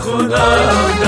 خدا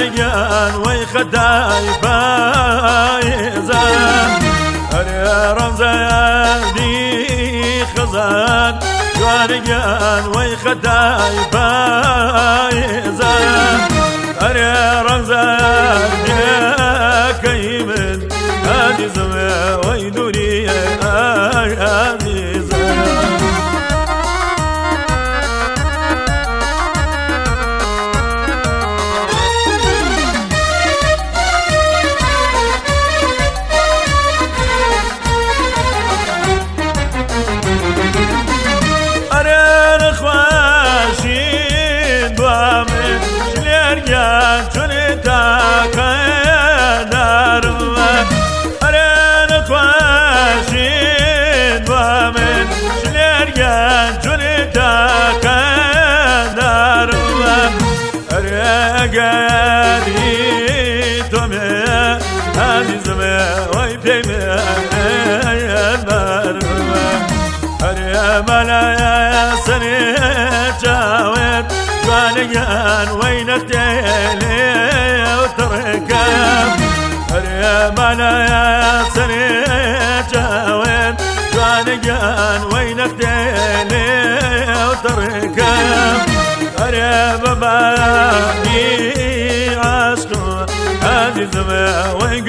وارجان ويخداي بايزان. أنا رمزي خزان. وارجان ويخداي بايزان. قالي تومي عزيزمي وي بيمي ملا يا سني جاوين جوانيان وينك تيلي وتركب يا ملا يا سني جاوين جوانيان وينك زما وين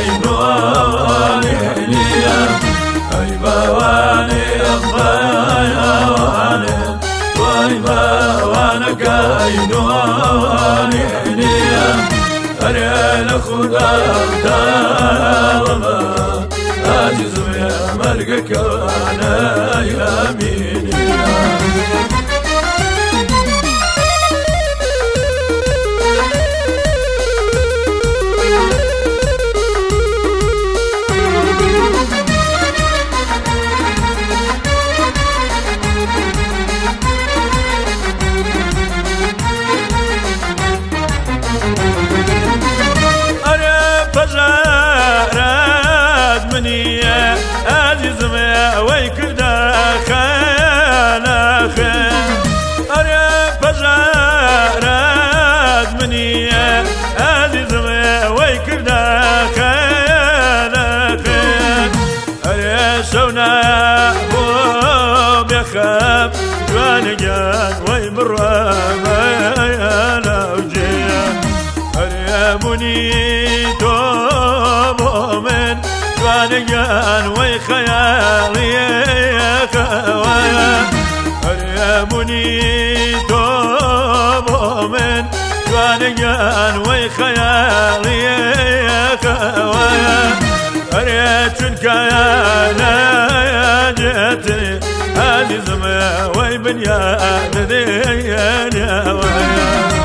كاينواني أي بواني الضيا واني واي بوانا كاينواني أرينا خدا دالما بو بخاب جوان جان وي مرامة أنا وجيا اريموني توبو من جوان جان وي خيالي خوايا اريموني توبو من جوان جان خوايا يا جيتني هذه زما وي بنيان ذي يا ويا